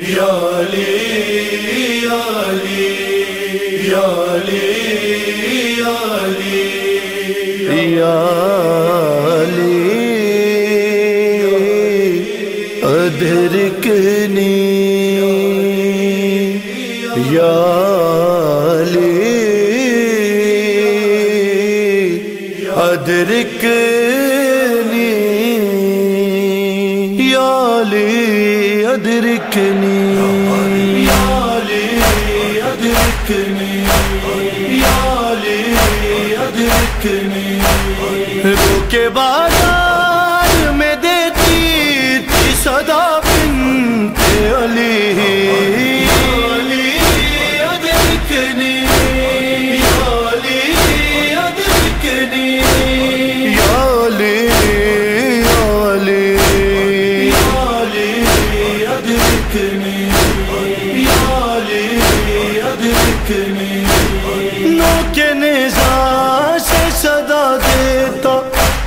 ادرکنی یا ادرکنی یا ادرکنی رو کے بازار میں دیتی تھی صدا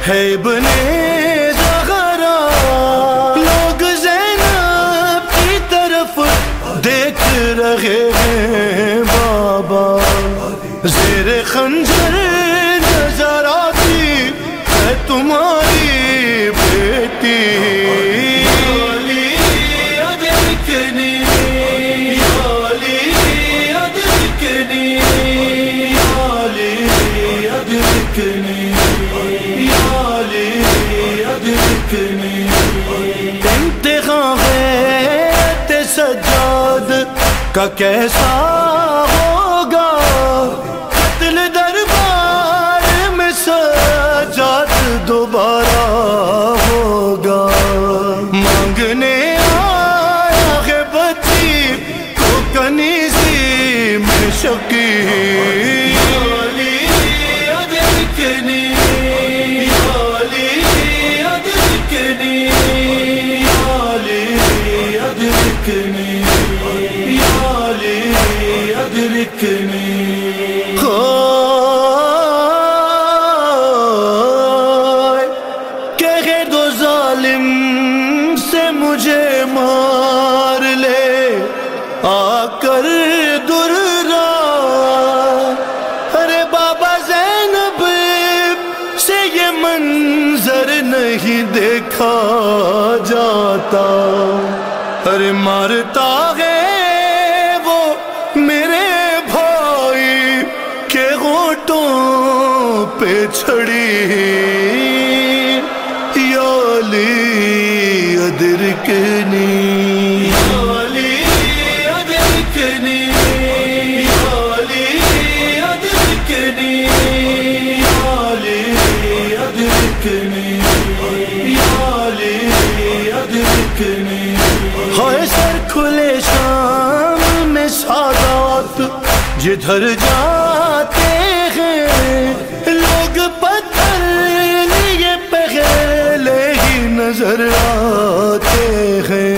ہے بنے زہرا۔ لوگ زینب کی طرف دیکھ رہے ہیں بابا۔ زیر خنجر کا کیسا ہوگا؟ قتل دربار میں سجاد دوبارہ ہوگا۔ مانگنے آیا ہے بچی کو کنیزی میں شکی۔ me کہ دو ظالم سے مجھے مار لے۔ آ کر درا ارے بابا زینب سے یہ منظر نہیں دیکھا جاتا۔ ارے مارتا ہے چھڑی یالی ادرکنی ہائے سر کھلے شام میں سادات جدھر جاتے ہیں نظر آتے ہیں۔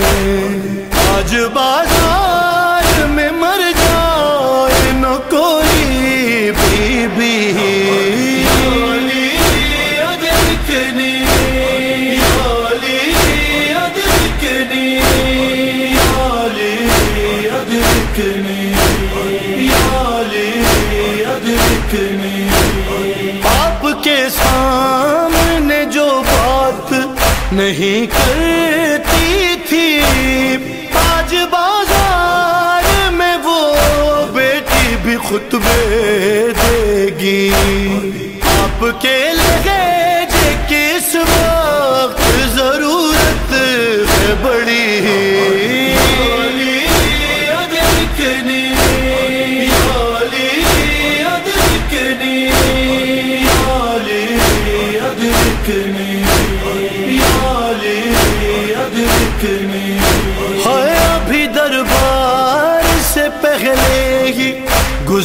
آج بازار میں مر جائے نہ کوئی بی بی آپ نہیں کرتی تھی۔ آج بازار میں وہ بیٹی بھی خطبے دے گی۔ آپ کے لگے کس وقت ضرورت ہے بڑی؟ ہے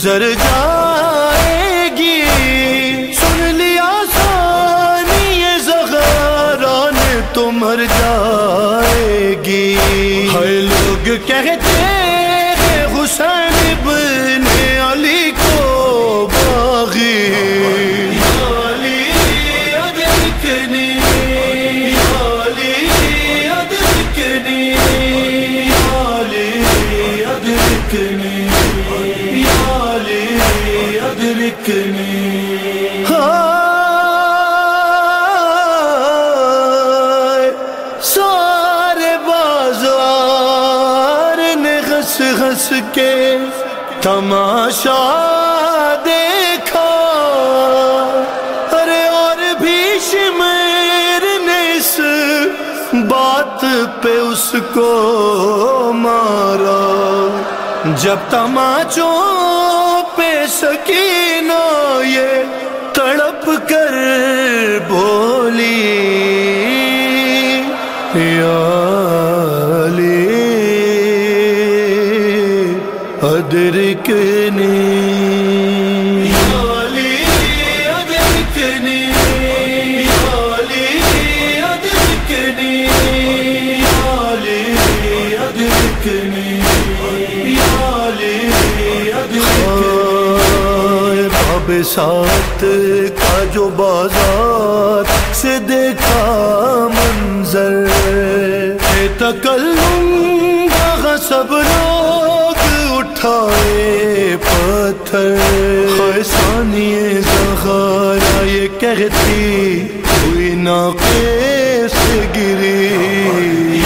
گزر جائے سارے بازار نے ہنس ہنس کے تماشا دیکھا ارے اور بھی شمیر نے اس بات پہ اس کو مارا جب تماچوں پہ سکینہ یہ تڑپ کر بولی۔ یا ادرکنی باب سات کا جو بازار سے دیکھا منظر تکلم سب لوگ اٹھائے پتھر۔ خیسانی زخارا یہ کہتی، ہوئی ناقے سے گری۔